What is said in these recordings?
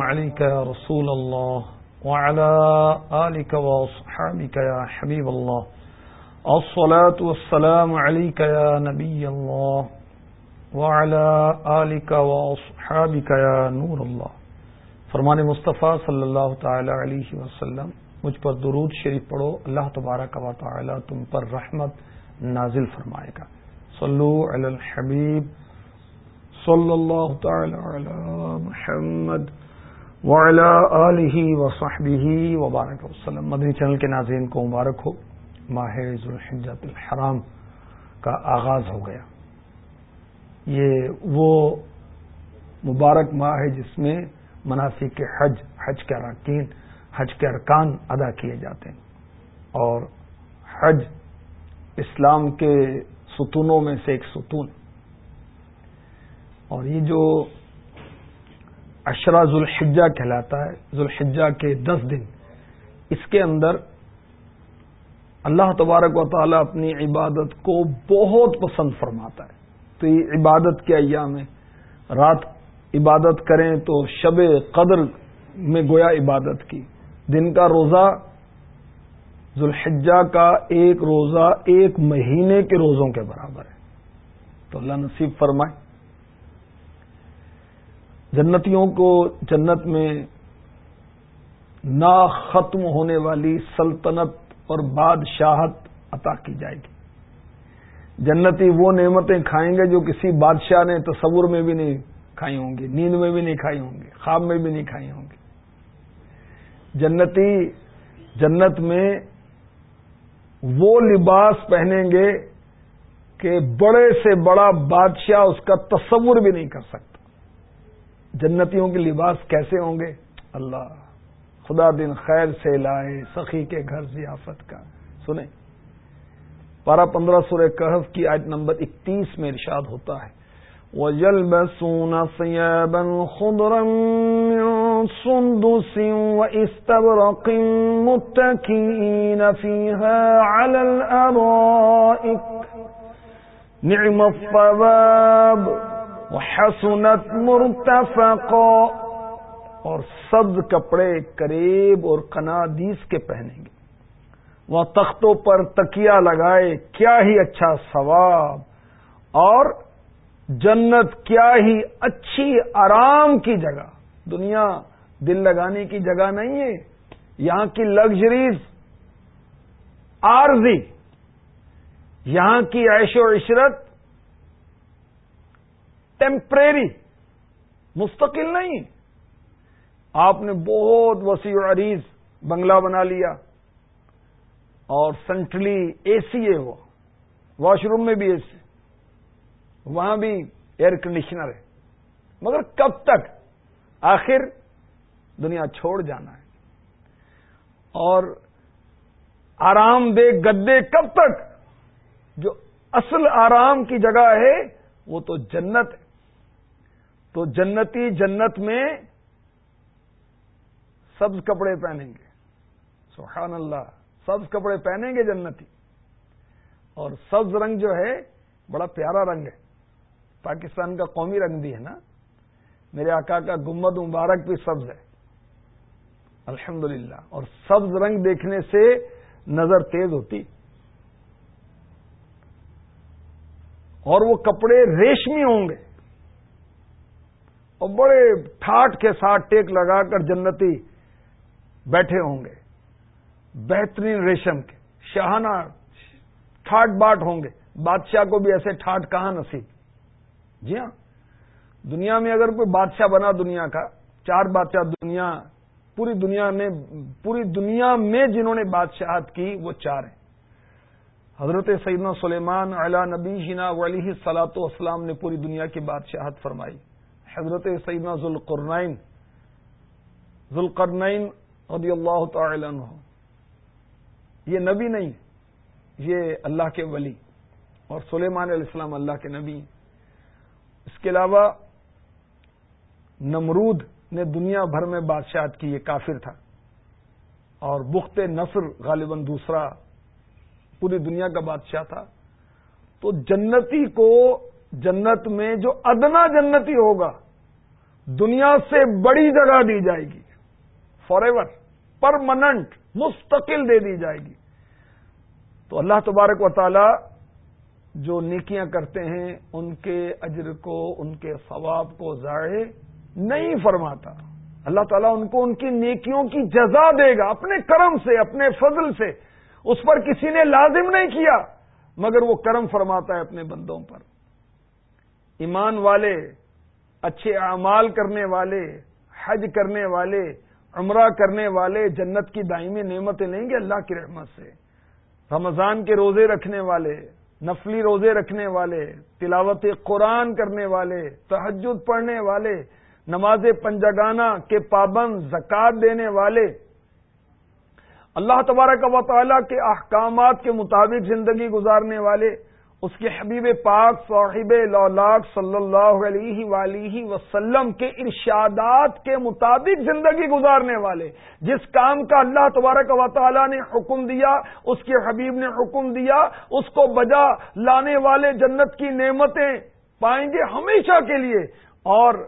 عليك يا رسول الله وعلى آلك وصحابك يا حبيب الله. الصلاة والسلام عليك يا نبي الله وعلى آلك وصحابك يا نور الله. فرمان مصطفیٰ صلی اللہ تعالی علیہ وسلم، مجھ پر درود شریف پڑھو، اللہ تبارک و تعالی تم پر رحمت نازل فرمائے گا۔ صلو علی الحبیب صلی اللہ تعالی علی محمد آلہ وصحبہ وبارک وسلم۔ مدنی چینل کے ناظرین کو مبارک ہو۔ ماہ ذوالحجت الحرام کا آغاز ہو گیا۔ یہ وہ مبارک ماہ ہے جس میں مناسب کے حج حج کے اراکین، حج کے ارکان ادا کیے جاتے ہیں۔ اور حج اسلام کے ستونوں میں سے ایک ستون۔ اور یہ جو اشرا ذوالحجہ کہلاتا ہے، ذوالحجہ کے دس دن۔ اس کے اندر اللہ تبارک و تعالی اپنی عبادت کو بہت پسند فرماتا ہے۔ تو یہ عبادت کے ایام میں رات عبادت کریں تو شب قدر میں گویا عبادت کی۔ دن کا روزہ، ذوالحجہ کا ایک روزہ ایک مہینے کے روزوں کے برابر ہے۔ تو اللہ نصیب فرمائے۔ جنتیوں کو جنت میں نا ختم ہونے والی سلطنت اور بادشاہت عطا کی جائے گی۔ جنتی وہ نعمتیں کھائیں گے جو کسی بادشاہ نے تصور میں بھی نہیں کھائی ہوں گی، نیند میں بھی نہیں کھائی ہوں گی، خواب میں بھی نہیں کھائی ہوں گی۔ جنتی جنت میں وہ لباس پہنیں گے کہ بڑے سے بڑا بادشاہ اس کا تصور بھی نہیں کر سکتا۔ جنتیوں کے لباس کیسے ہوں گے؟ اللہ، خدا دن خیر سے لائے، سخی کے گھر ضیافت کا۔ سنیں، پارہ پندرہ سورہ کہف کی آیت نمبر اکتیس میں ارشاد ہوتا ہے وہ جل بسون سیبن خدرم سندو سم استب رقم متقین فيها نعم الثواب۔ حسنت مرتفق اور سبز کپڑے کریب اور کنادیس کے پہنیں گے۔ وہ تختوں پر تکیا لگائے کیا ہی اچھا ثواب۔ اور جنت کیا ہی اچھی آرام کی جگہ۔ دنیا دل لگانے کی جگہ نہیں ہے۔ یہاں کی لگژریز عارضی۔ یہاں کی عیش و عشرت ٹیمپریری مستقل نہیں۔ آپ نے بہت وسیع عریض بنگلہ بنا لیا اور سینٹرلی اے سی ہے وہ واش روم میں بھی اے سی۔ وہاں بھی ایئر کنڈیشنر ہے۔ مگر کب تک؟ آخر دنیا چھوڑ جانا ہے۔ اور آرام دہ گدے کب تک؟ جو اصل آرام کی جگہ ہے وہ تو جنت ہے۔ تو جنتی جنت میں سبز کپڑے پہنیں گے۔ سبحان اللہ، سبز کپڑے پہنیں گے جنتی۔ اور سبز رنگ جو ہے، بڑا پیارا رنگ ہے۔ پاکستان کا قومی رنگ بھی ہے نا۔ میرے آقا کا گمبد مبارک بھی سبز ہے۔ الحمد اور سبز رنگ دیکھنے سے نظر تیز ہوتی۔ اور وہ کپڑے ریشمی ہوں گے۔ اور بڑے ٹھاٹ کے ساتھ ٹیک لگا کر جنتی بیٹھے ہوں گے۔ بہترین ریشم کے شاہانہ ٹھاٹ باٹ ہوں گے۔ بادشاہ کو بھی ایسے ٹھاٹ کہاں نصیب؟ جی ہاں۔ دنیا میں اگر کوئی بادشاہ بنا دنیا کا، چار بادشاہ دنیا، پوری دنیا میں، پوری دنیا میں جنہوں نے بادشاہت کی، وہ چار ہیں۔ حضرت سیدنا سلیمان علا نبی جنا ولی سلاط اسلام نے پوری دنیا کی بادشاہت فرمائی۔ حضرت سیدنا ذوالقرنین ذوالقرنین رضی اللہ تعالی عنہ۔ یہ نبی نہیں، یہ اللہ کے ولی اور سلیمان علیہ السلام اللہ کے نبی اس کے علاوہ نمرود نے دنیا بھر میں بادشاہت کی، یہ کافر تھا۔ اور بخت نصر غالباً دوسرا، پوری دنیا کا بادشاہ تھا۔ تو جنتی کو جنت میں جو ادنا جنتی ہوگا، دنیا سے بڑی جگہ دی جائے گی۔ فار ایور پرماننٹ مستقل دے دی جائے گی۔ تو اللہ تبارک و تعالی جو نیکیاں کرتے ہیں، ان کے اجر کو، ان کے ثواب کو ضائع نہیں فرماتا۔ اللہ تعالیٰ ان کو ان کی نیکیوں کی جزا دے گا، اپنے کرم سے، اپنے فضل سے۔ اس پر کسی نے لازم نہیں کیا، مگر وہ کرم فرماتا ہے اپنے بندوں پر۔ ایمان والے، اچھے اعمال کرنے والے، حج کرنے والے، عمرہ کرنے والے جنت کی دائمی نعمتیں لیں گے اللہ کی رحمت سے۔ رمضان کے روزے رکھنے والے، نفلی روزے رکھنے والے، تلاوت قرآن کرنے والے تحجد پڑھنے والے، نماز پنجگانہ کے پابند زکات دینے والے۔ اللہ تبارک و تعالیٰ کے احکامات کے مطابق زندگی گزارنے والے اس کے حبیب پاک صاحب لولاک صلی اللہ علیہ ولیہ وسلم کے ارشادات کے مطابق زندگی گزارنے والے، جس کام کا اللہ تبارک و تعالی نے حکم دیا، اس کے حبیب نے حکم دیا، اس کو بجا لانے والے جنت کی نعمتیں پائیں گے ہمیشہ کے لیے، اور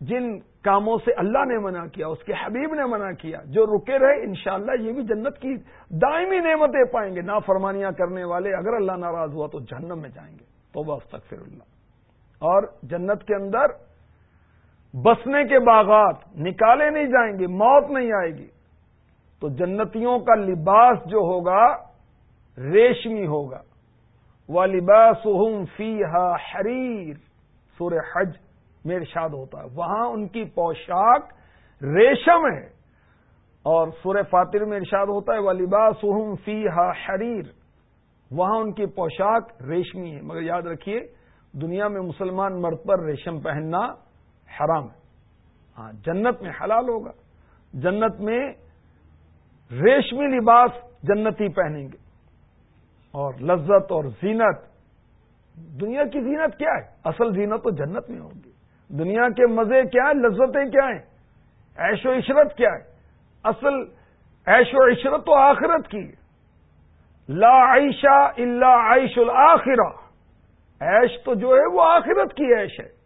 جن کاموں سے اللہ نے منع کیا، اس کے حبیب نے منع کیا۔ جو رکے رہے، انشاءاللہ یہ بھی جنت کی دائمی نعمتیں پائیں گے۔ نافرمانیاں کرنے والے اگر اللہ ناراض ہوا تو جہنم میں جائیں گے۔ تو بس تک اللہ اور جنت کے اندر بسنے کے باغات نکالے نہیں جائیں گے، موت نہیں آئے گی۔ تو جنتیوں کا لباس جو ہوگا، ریشمی ہوگا۔ وہ لباس فی حریر سور حج۔ میں ارشاد ہوتا ہے۔ وہاں ان کی پوشاک ریشم ہے۔ اور سورہ فاتر میں ارشاد ہوتا ہے ولیبا سہم فی ہا حریر وہاں ان کی پوشاک ریشمی ہے۔ مگر یاد رکھیے، دنیا میں مسلمان مرد پر ریشم پہننا حرام ہے۔ ہاں جنت میں حلال ہوگا۔ جنت میں ریشمی لباس جنتی پہنیں گے۔ اور لذت اور زینت۔ دنیا کی زینت کیا ہے؟ اصل زینت تو جنت میں ہوگی۔ دنیا کے مزے کیا ہیں، لذتیں کیا ہیں؟ ایش و عشرت کیا ہے؟ اصل ایش و عشرت تو آخرت کی لا عائشہ اللہ عائش الآخرہ ایش تو جو ہے، وہ آخرت کی ایش ہے۔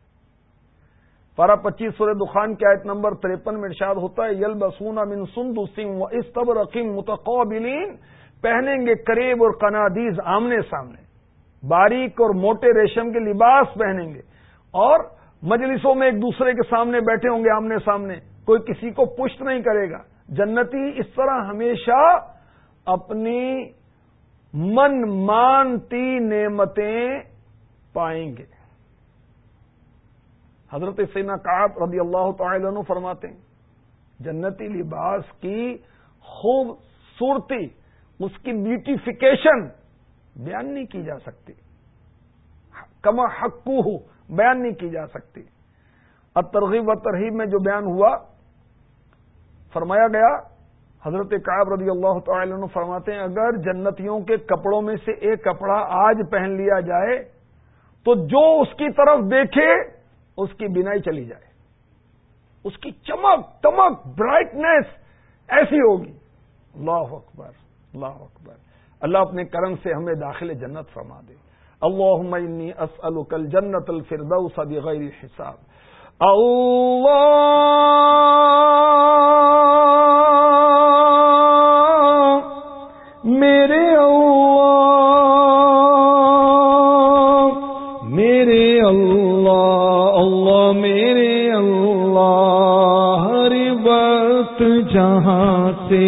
پارا پچیس سورہ دخان کی آیت نمبر تریپن میں ارشاد ہوتا ہے یل بسون امن سند سنگھ و استبر رقیم متقابلین۔ پہنیں گے قریب اور قنادیز آمنے سامنے۔ باریک اور موٹے ریشم کے لباس پہنیں گے۔ اور مجلسوں میں ایک دوسرے کے سامنے بیٹھے ہوں گے آمنے سامنے، کوئی کسی کو پشت نہیں کرے گا۔ جنتی اس طرح ہمیشہ اپنی من مانتی نعمتیں پائیں گے۔ حضرت سینا کاب رضی اللہ تعالی عنہ فرماتے ہیں، جنتی لباس کی خوبصورتی، اس کی بیوٹیفیکیشن بیان نہیں کی جا سکتی۔ کما حقو ہو بیان نہیں کی جا سکتی۔ اب ترغیب و ترغیب میں جو بیان ہوا، فرمایا گیا، حضرت قائب رضی اللہ تعالی عنہ فرماتے ہیں، اگر جنتیوں کے کپڑوں میں سے ایک کپڑا آج پہن لیا جائے، تو جو اس کی طرف دیکھے، اس کی بینائی چلی جائے۔ اس کی چمک تمک برائٹنیس ایسی ہوگی۔ اللہ اکبر اللہ اکبر۔ اللہ اپنے کرم سے ہمیں داخل جنت فرما دے۔ اللهم اني اسالك الجنه الفردوس بغير حساب الله، میرے اللہ میرے اللہ اللہ میرے اللہ، ہر وقت جہاں سے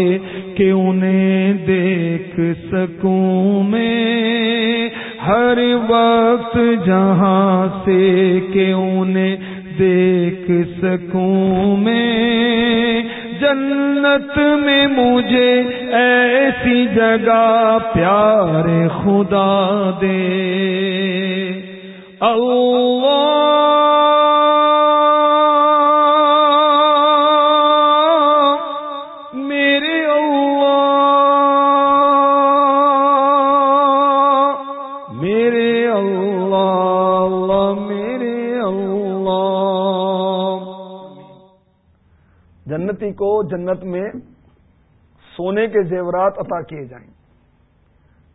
کہ انہیں دیکھ سکوں میں؟ ہر وقت جہاں سے کہ انہیں دیکھ سکوں میں۔ جنت میں مجھے ایسی جگہ پیار خدا دے۔ اللہ جنتی کو جنت میں سونے کے زیورات عطا کیے جائیں۔ گے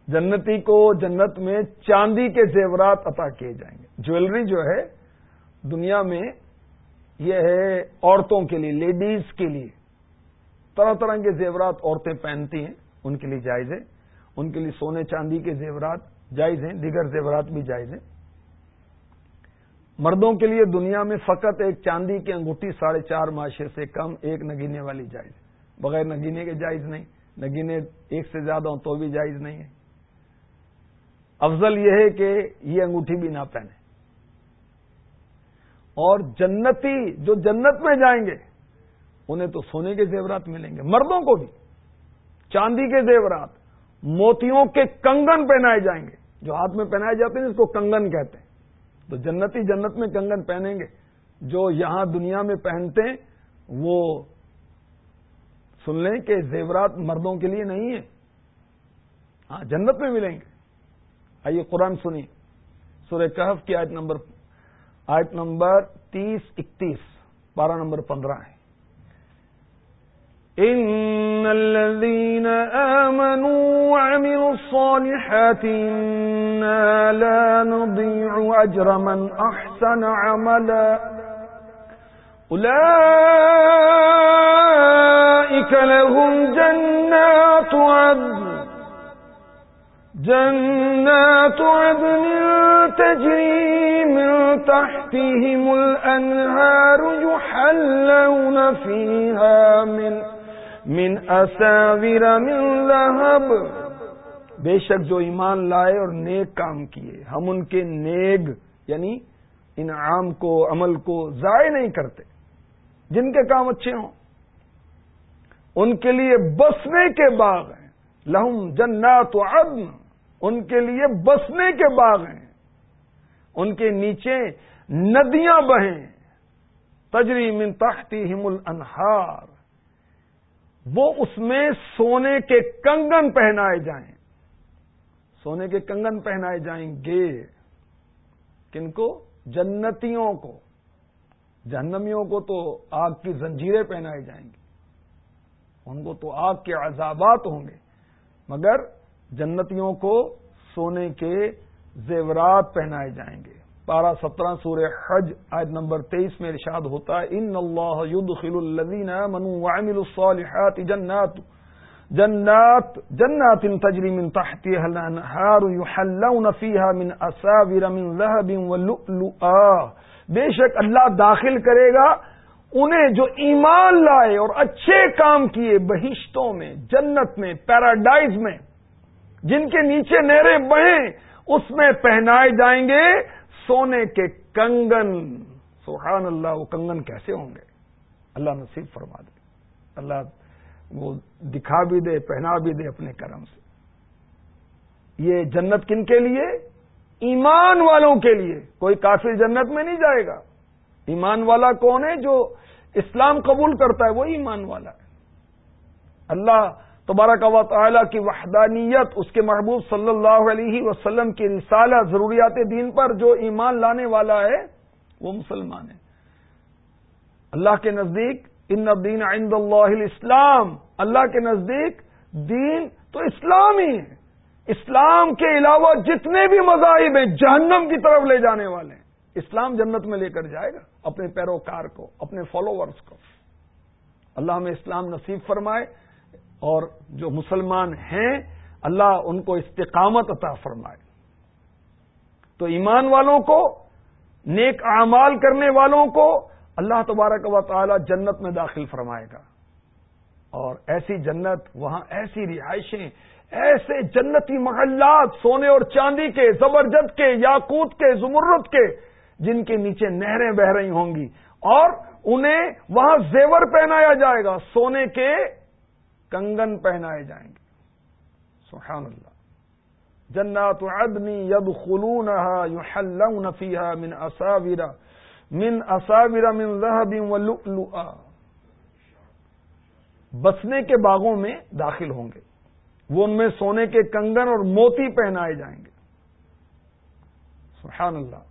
جنتی کو جنت میں چاندی کے زیورات عطا کیے جائیں۔ گے جیولری جو ہے، دنیا میں یہ ہے عورتوں کے لیے، لیڈیز کے لیے۔ طرح طرح کے زیورات عورتیں پہنتی ہیں، ان کے لیے جائز ہے ان کے لیے سونے چاندی کے زیورات جائز ہیں، دیگر زیورات بھی جائز ہیں۔ مردوں کے لیے دنیا میں فقط ایک چاندی کی انگوٹھی ساڑھے چار معاشرے سے کم ایک نگینے والی جائز بغیر نگینے کے جائز نہیں۔ نگینے ایک سے زیادہ ہوں تو بھی جائز نہیں ہے۔ افضل یہ ہے کہ یہ انگوٹھی بھی نہ پہنے۔ اور جنتی جو جنت میں جائیں گے، انہیں تو سونے کے زیورات ملیں گے۔ مردوں کو بھی۔ چاندی کے زیورات، موتیوں کے کنگن پہنائے جائیں گے۔ جو ہاتھ میں پہنائے جاتے ہیں، اس کو کنگن کہتے ہیں۔ تو جنتی جنت میں کنگن پہنیں گے۔ جو یہاں دنیا میں پہنتے ہیں، وہ سن لیں کہ زیورات مردوں کے لیے نہیں ہے ہاں جنت میں ملیں گے۔ آئیے قرآن سنی سورہ کہف کی آیت نمبر آیت نمبر تیس، اکتیس بارہ نمبر پندرہ ہے۔ إن الذين آمنوا وعملوا الصالحات إنا لا نضيع أجر من أحسن عملا. أولئك لهم جنات عدن. جنات عدن تجري من تحتهم الأنهار يحلون فيها من من اصاویر من لہب۔ بے شک جو ایمان لائے اور نیک کام کیے، ہم ان کے نیگ یعنی انعام کو، عمل کو ضائع نہیں کرتے، جن کے کام اچھے ہوں۔ ان کے لیے بسنے کے باغ ہیں۔ لہم جنات و عدن۔ ان کے لیے بسنے کے باغ ہیں۔ ان کے نیچے ندیاں بہیں۔ تجری من تحتی ہم الانہار۔ وہ اس میں سونے کے کنگن پہنائے جائیں۔ سونے کے کنگن پہنائے جائیں گے۔ کن کو؟ جنتیوں کو۔ جہنمیوں کو تو آگ کی زنجیریں پہنائے جائیں گی۔ ان کو تو آگ کے عذابات ہوں گے۔ مگر جنتیوں کو سونے کے زیورات پہنائے جائیں گے۔ پارہ سترہ سور حج آج نمبر تیئیس میں ارشاد ہوتا ہے، ان اللہ يدخل الذين امنوا وعملوا الصالحات جنات جنات جنات تجري من تحتها الانهار يحلون فيها من اساور من ذهب ولؤلؤا بے شک اللہ داخل کرے گا انہیں جو ایمان لائے اور اچھے کام کیے بہشتوں میں، جنت میں، پیراڈائز میں، جن کے نیچے نہریں بہیں، اس میں پہنائے جائیں گے سونے کے کنگن، سبحان اللہ، وہ کنگن کیسے ہوں گے؟ اللہ نصیب فرما دے۔ اللہ وہ دکھا بھی دے، پہنا بھی دے اپنے کرم سے۔ یہ جنت کن کے لیے؟ ایمان والوں کے لیے۔ کوئی کافر جنت میں نہیں جائے گا۔ ایمان والا کون ہے جو اسلام قبول کرتا ہے؟ وہ ایمان والا ہے۔ اللہ تبارک و تعالی کی وحدانیت، اس کے محبوب صلی اللہ علیہ وسلم کی رسالہ، ضروریات دین پر جو ایمان لانے والا ہے، وہ مسلمان ہے۔ اللہ کے نزدیک، ان دین عند اللہ اسلام اللہ کے نزدیک، دین تو اسلام ہی ہے۔ اسلام کے علاوہ جتنے بھی مذاہب ہیں، جہنم کی طرف لے جانے والے ہیں۔ اسلام جنت میں لے کر جائے گا، اپنے پیروکار کو، اپنے فالوورز کو۔ اللہ ہمیں اسلام نصیب فرمائے۔ اور جو مسلمان ہیں، اللہ ان کو استقامت عطا فرمائے۔ تو ایمان والوں کو، نیک اعمال کرنے والوں کو اللہ تبارک و تعالی جنت میں داخل فرمائے گا۔ اور ایسی جنت، وہاں ایسی رہائشیں، ایسے جنتی محلات سونے اور چاندی کے، زبرجد کے، یاقوت کے زمرت کے، جن کے نیچے نہریں بہ رہی ہوں گی۔ اور انہیں وہاں زیور پہنایا جائے گا، سونے کے کنگن پہنائے جائیں گے۔ سبحان اللہ۔ جنات عدنی ید خلون فیها من اصاویر من اصاویر من ذهب ولؤلؤا بسنے کے باغوں میں داخل ہوں گے۔ وہ ان میں سونے کے کنگن اور موتی پہنائے جائیں گے۔ سبحان اللہ۔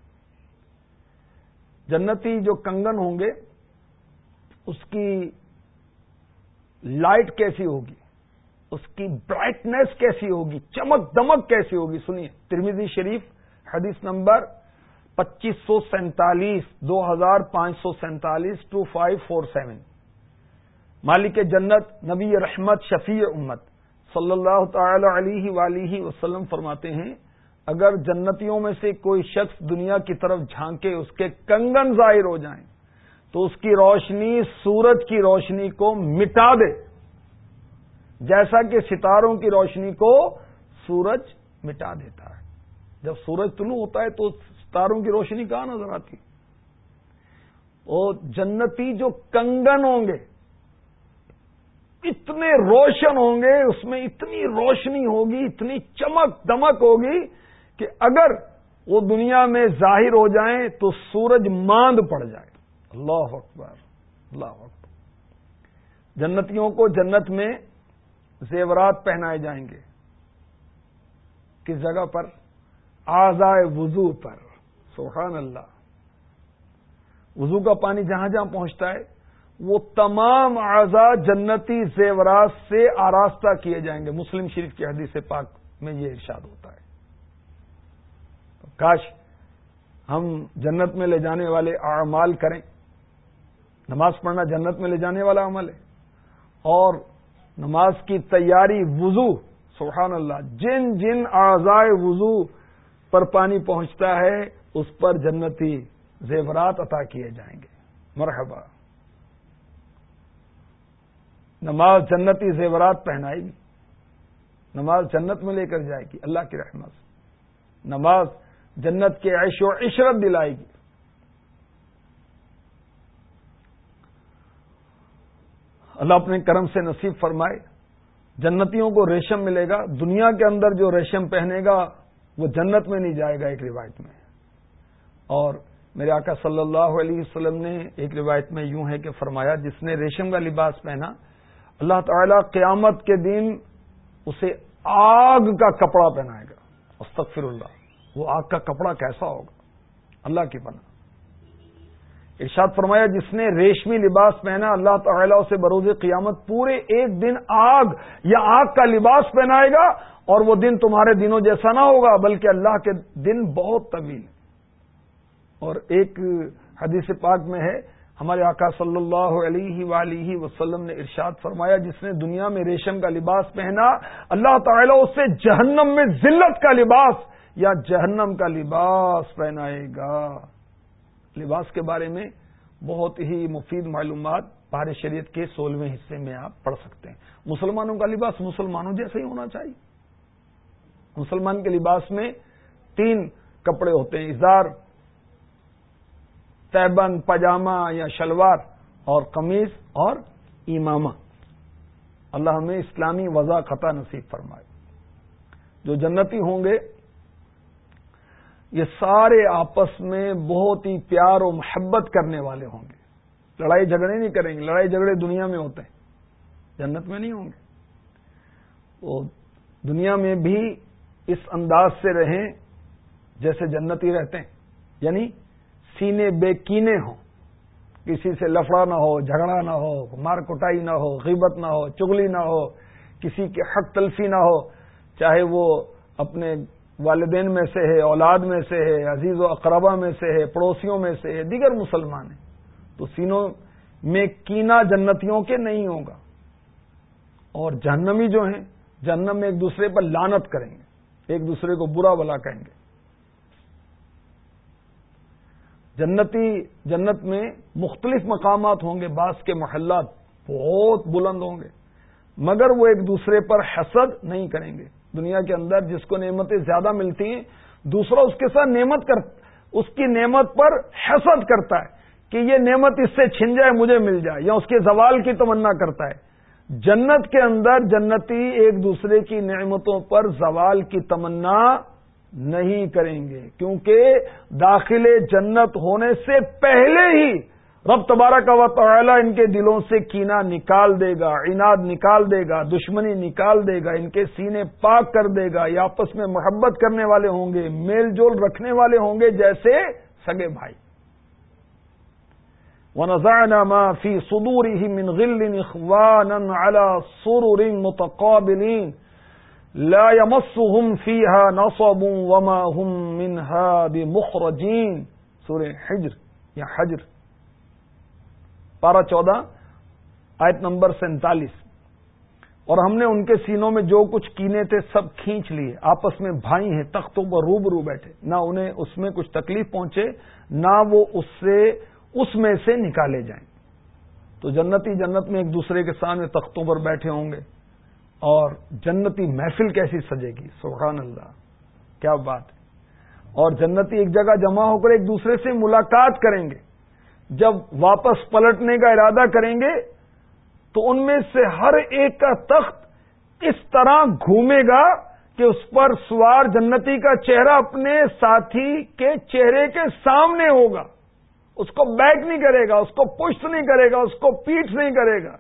جنتی جو کنگن ہوں گے، اس کی لائٹ کیسی ہوگی؟ اس کی برائٹنیس کیسی ہوگی؟ چمک دمک کیسی ہوگی؟ سنیے ترمیزی شریف، حدیث نمبر پچیس سو سینتالیس، دو ہزار پانچ سو سینتالیس ٹو فائیو فور سیون مالک جنت، نبی رحمت، شفیع امت۔ صلی اللہ تعالی علیہ ولی وسلم فرماتے ہیں، اگر جنتیوں میں سے کوئی شخص دنیا کی طرف جھانکے، اس کے کنگن ظاہر ہو جائیں۔ تو اس کی روشنی سورج کی روشنی کو مٹا دے۔ جیسا کہ ستاروں کی روشنی کو سورج مٹا دیتا ہے۔ جب سورج طلوع ہوتا ہے تو ستاروں کی روشنی کہاں نظر آتی؟ اور جنتی جو کنگن ہوں گے، اتنے روشن ہوں گے، اس میں اتنی روشنی ہوگی، اتنی چمک دمک ہوگی کہ اگر وہ دنیا میں ظاہر ہو جائیں تو سورج ماند پڑ جائے۔ اللہ اکبر اللہ اکبر۔ جنتیوں کو جنت میں زیورات پہنائے جائیں گے۔ کس جگہ پر؟ آزائے وضو پر۔ سبحان اللہ۔ وضو کا پانی جہاں جہاں پہنچتا ہے، وہ تمام اعضا جنتی زیورات سے آراستہ کیے جائیں گے۔ مسلم شریف کی حدیث پاک میں یہ ارشاد ہوتا ہے۔ کاش ہم جنت میں لے جانے والے اعمال کریں۔ نماز پڑھنا جنت میں لے جانے والا عمل ہے۔ اور نماز کی تیاری، وضو، سبحان اللہ، جن جن اعضائے وضو پر پانی پہنچتا ہے، اس پر جنتی زیورات عطا کیے جائیں گے۔ مرحبا۔ نماز جنتی زیورات پہنائے گی۔ نماز جنت میں لے کر جائے گی، اللہ کی رحمت نماز جنت کے عیش و عشرت دلائے گی۔ اللہ اپنے کرم سے نصیب فرمائے۔ جنتیوں کو ریشم ملے گا۔ دنیا کے اندر جو ریشم پہنے گا، وہ جنت میں نہیں جائے گا ایک روایت میں۔ اور میرے آقا صلی اللہ علیہ وسلم نے ایک روایت میں یوں ہے کہ فرمایا، جس نے ریشم کا لباس پہنا، اللہ تعالی قیامت کے دن اسے آگ کا کپڑا پہنائے گا۔ استغفر اللہ، وہ آگ کا کپڑا کیسا ہوگا؟ اللہ کی بنا ارشاد فرمایا، جس نے ریشمی لباس پہنا، اللہ تعالیٰ اسے بروز قیامت پورے ایک دن آگ یا آگ کا لباس پہنائے گا اور وہ دن تمہارے دنوں جیسا نہ ہوگا، بلکہ اللہ کے دن بہت طویل اور ایک حدیث پاک میں ہے، ہمارے آقا صلی اللہ علیہ ولیہ وسلم نے ارشاد فرمایا، جس نے دنیا میں ریشم کا لباس پہنا، اللہ تعالیٰ اس سے جہنم میں ذلت کا لباس یا جہنم کا لباس پہنائے گا۔ لباس کے بارے میں بہت ہی مفید معلومات بار شریعت کے سولہویں حصے میں آپ پڑھ سکتے ہیں۔ مسلمانوں کا لباس مسلمانوں جیسا ہی ہونا چاہیے۔ مسلمان کے لباس میں تین کپڑے ہوتے ہیں، اظہار، تیبن، پاجامہ یا شلوار اور قمیض اور امامہ۔ اللہ ہمیں اسلامی وضع خطا نصیب فرمائے۔ جو جنتی ہوں گے یہ سارے آپس میں بہت ہی پیار و محبت کرنے والے ہوں گے۔ لڑائی جھگڑے نہیں کریں گے، لڑائی جھگڑے دنیا میں ہوتے ہیں۔ جنت میں نہیں ہوں گے۔ وہ دنیا میں بھی اس انداز سے رہیں جیسے جنتی رہتے ہیں۔ یعنی سینے بے کینے ہوں۔ کسی سے لفڑا نہ ہو، جھگڑا نہ ہو، مار کٹائی نہ ہو، غیبت نہ ہو چگلی نہ ہو، کسی کے حق تلفی نہ ہو، چاہے وہ اپنے والدین میں سے ہے، اولاد میں سے ہے، عزیز و اقربا میں سے ہے، پڑوسیوں میں سے ہے، دیگر مسلمان ہیں۔ تو سینوں میں کینا جنتیوں کے نہیں ہوگا۔ اور جہنمی جو ہیں، جہنم میں ایک دوسرے پر لانت کریں گے۔ ایک دوسرے کو برا بلا کہیں گے۔ جنتی، جنت میں مختلف مقامات ہوں گے، بعض کے محلات بہت بلند ہوں گے، مگر وہ ایک دوسرے پر حسد نہیں کریں گے۔ دنیا کے اندر جس کو نعمتیں زیادہ ملتی ہیں، دوسرا اس کے ساتھ نعمت کر، اس کی نعمت پر حسد کرتا ہے کہ یہ نعمت اس سے چھن جائے، مجھے مل جائے، یا اس کے زوال کی تمنا کرتا ہے۔ جنت کے اندر جنتی ایک دوسرے کی نعمتوں پر زوال کی تمنا نہیں کریں گے، کیونکہ داخل جنت ہونے سے پہلے ہی رب تبارہ کا و تعالی ان کے دلوں سے کینا نکال دے گا، عناد نکال دے گا، دشمنی نکال دے گا، ان کے سینے پاک کر دے گا یا آپس میں محبت کرنے والے ہوں گے، میل جول رکھنے والے ہوں گے جیسے سگے بھائی۔ ونزعنا ما في صدورهم من غل اخوانا على سرر متقابلين۔ لا يمسهم فيها نصب وما هم منها بمخرجين۔ سورہ حجر، یا حجر۔ پارہ چودہ، آیت نمبر سینتالیس۔ اور ہم نے ان کے سینوں میں جو کچھ کینے تھے سب کھینچ لیے، آپس میں بھائی ہیں، تختوں پر روب رو بیٹھے۔ نہ انہیں اس میں کچھ تکلیف پہنچے، نہ وہ اس سے، اس میں سے نکالے جائیں۔ تو جنتی جنت میں ایک دوسرے کے سامنے تختوں پر بیٹھے ہوں گے۔ اور جنتی محفل کیسی سجے گی؟ سبحان اللہ، کیا بات ہے۔ اور جنتی ایک جگہ جمع ہو کر ایک دوسرے سے ملاقات کریں گے۔ جب واپس پلٹنے کا ارادہ کریں گے تو ان میں سے ہر ایک کا تخت اس طرح گھومے گا کہ اس پر سوار جنتی کا چہرہ اپنے ساتھی کے چہرے کے سامنے ہوگا۔ اس کو بیک نہیں کرے گا، اس کو پشت نہیں کرے گا، اس کو پیٹ نہیں کرے گا۔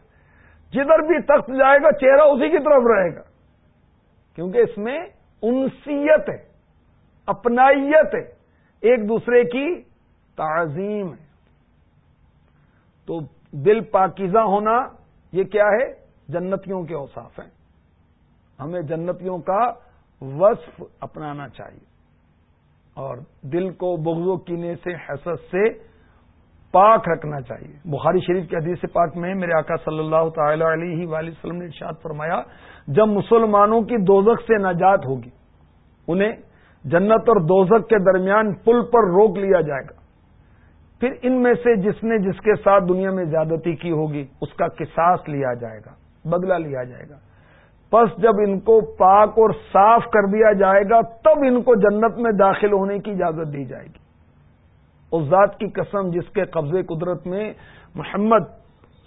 جدھر بھی تخت جائے گا، چہرہ اسی کی طرف رہے گا۔ کیونکہ اس میں انسیت ہے، اپنائیت ہے، ایک دوسرے کی تعظیم ہے۔ تو دل پاکیزہ ہونا یہ کیا ہے؟ جنتیوں کے اوساف ہیں۔ ہمیں جنتیوں کا وصف اپنانا چاہیے۔ اور دل کو بغض و کینے سے، حسد سے پاک رکھنا چاہیے۔ بخاری شریف کے حدیث پاک میں میرے آقا صلی اللہ تعالی علیہ وآلہ وسلم نے ارشاد فرمایا، جب مسلمانوں کی دوزخ سے نجات ہوگی، انہیں جنت اور دوزخ کے درمیان پل پر روک لیا جائے گا۔ پھر ان میں سے جس نے جس کے ساتھ دنیا میں زیادتی کی ہوگی، اس کا قصاص لیا جائے گا، بدلہ لیا جائے گا۔ پس جب ان کو پاک اور صاف کر دیا جائے گا، تب ان کو جنت میں داخل ہونے کی اجازت دی جائے گی۔ اس ذات کی قسم جس کے قبضے قدرت میں محمد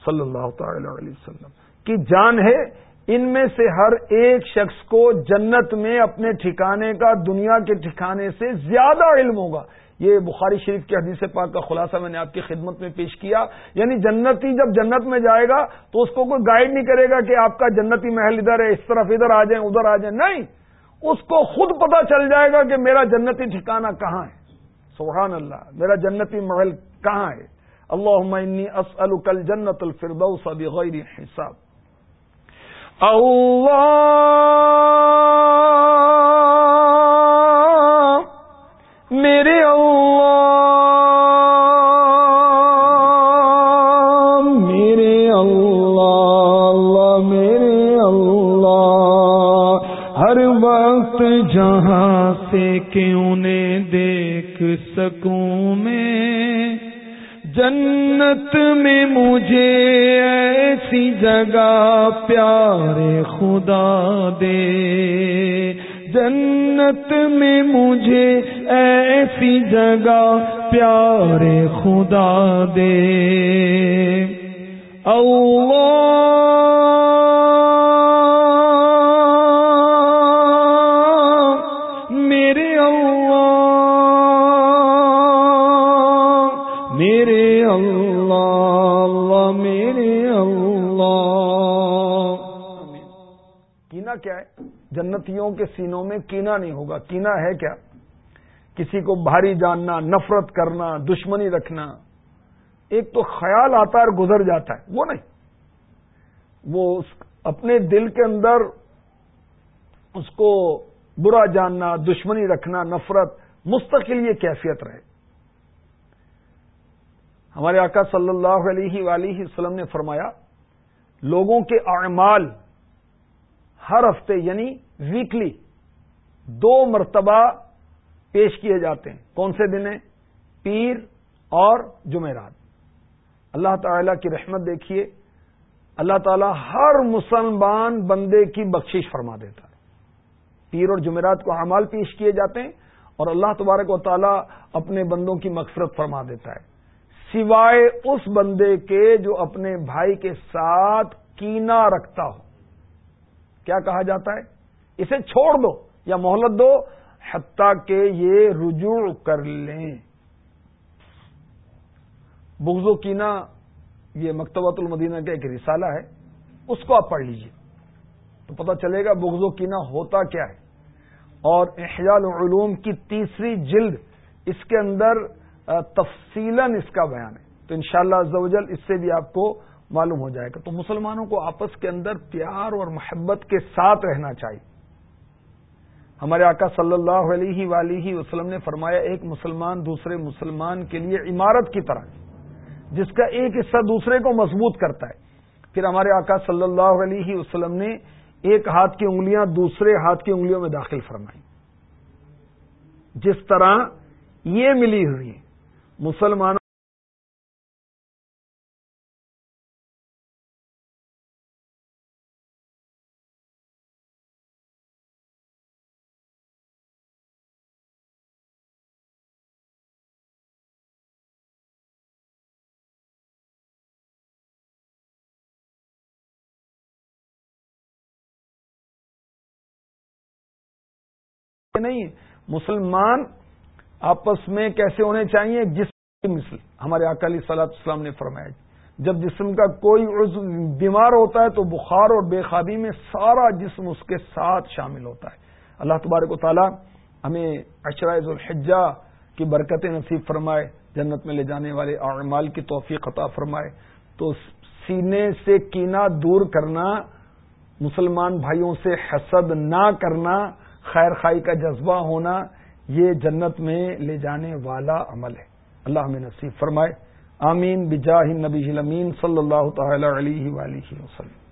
صلی اللہ تعالی علیہ وسلم کی جان ہے، ان میں سے ہر ایک شخص کو جنت میں اپنے ٹھکانے کا، دنیا کے ٹھکانے سے زیادہ علم ہوگا۔ یہ بخاری شریف کی حدیث پاک کا خلاصہ میں نے آپ کی خدمت میں پیش کیا۔ یعنی جنتی جب جنت میں جائے گا تو اس کو کوئی گائیڈ نہیں کرے گا کہ آپ کا جنتی محل ادھر ہے، اس طرف ادھر آ جائیں، ادھر آ جائیں۔ نہیں، اس کو خود پتا چل جائے گا کہ میرا جنتی ٹھکانہ کہاں ہے۔ سبحان اللہ میرا جنتی محل کہاں ہے۔ اللہ انی اسألک الجنت الفردوس بغیر حساب۔ اللہ میرے اللہ میرے اللہ اللہ میرے اللہ۔ ہر وقت جہاں سے کیوں نے سکوں میں، جنت میں مجھے ایسی جگہ پیارے خدا دے۔ جنت میں مجھے ایسی جگہ پیارے خدا دے۔ اللہ کیا ہے؟ جنتیوں کے سینوں میں کینا نہیں ہوگا، کینا ہے کیا؟ کسی کو بھاری جاننا، نفرت کرنا، دشمنی رکھنا، ایک تو خیال آتا ہے اور گزر جاتا ہے، وہ نہیں۔ وہ اپنے دل کے اندر اس کو برا جاننا، دشمنی رکھنا، نفرت، مستقل یہ کیفیت رہے۔ ہمارے آقا صلی اللہ علیہ ولیہ وسلم نے فرمایا، لوگوں کے اعمال ہر ہفتے یعنی ویکلی دو مرتبہ پیش کیے جاتے ہیں۔ کون سے دن ہیں؟ پیر اور جمعرات۔ اللہ تعالی کی رحمت دیکھیے، اللہ تعالی ہر مسلمان بندے کی بخشش فرما دیتا ہے۔ پیر اور جمعرات کو اعمال پیش کیے جاتے ہیں اور اللہ تبارک و تعالی اپنے بندوں کی مغفرت فرما دیتا ہے۔ سوائے اس بندے کے جو اپنے بھائی کے ساتھ کینا رکھتا ہو۔ کیا کہا جاتا ہے؟ اسے چھوڑ دو یا مہلت دو۔ حتیٰ کہ یہ رجوع کر لیں۔ بغض و کینا یہ مکتبۃ المدینہ کا ایک رسالہ ہے، اس کو آپ پڑھ لیجیے۔ تو پتہ چلے گا بغض و کینا ہوتا کیا ہے۔ اور احیاء العلوم کی تیسری جلد اس کے اندر تفصیل اس کا بیان ہے۔ تو انشاءاللہ شاء اللہ اس سے بھی آپ کو معلوم ہو جائے گا۔ تو مسلمانوں کو آپس کے اندر پیار اور محبت کے ساتھ رہنا چاہیے۔ ہمارے آقا صلی اللہ علیہ ولیہ وسلم نے فرمایا، ایک مسلمان دوسرے مسلمان کے لیے عمارت کی طرح جس کا ایک حصہ دوسرے کو مضبوط کرتا ہے۔ پھر ہمارے آقا صلی اللہ علیہ وسلم نے ایک ہاتھ کی انگلیاں دوسرے ہاتھ کی انگلیوں میں داخل فرمائی جس طرح یہ ملی ہوئی مسلمانوں نہیں، مسلمان آپس میں کیسے ہونے چاہیے؟ جس مثل ہمارے اکالی صلاح اسلام نے فرمایا جب جسم کا کوئی عضو بیمار ہوتا ہے تو بخار اور بے خوابی میں سارا جسم اس کے ساتھ شامل ہوتا ہے۔ اللہ تبارک و تعالی ہمیں اشرائز الحجہ کی برکت نصیب فرمائے، جنت میں لے جانے والے اعمال کی توفیق عطا فرمائے۔ تو سینے سے کینا دور کرنا، مسلمان بھائیوں سے حسد نہ کرنا خیر خائی کا جذبہ ہونا یہ جنت میں لے جانے والا عمل ہے۔ اللہ میں نصیب فرمائے۔ آمین۔ بجاہ نبی امین صلی اللہ تعالی علیہ وآلہ وسلم۔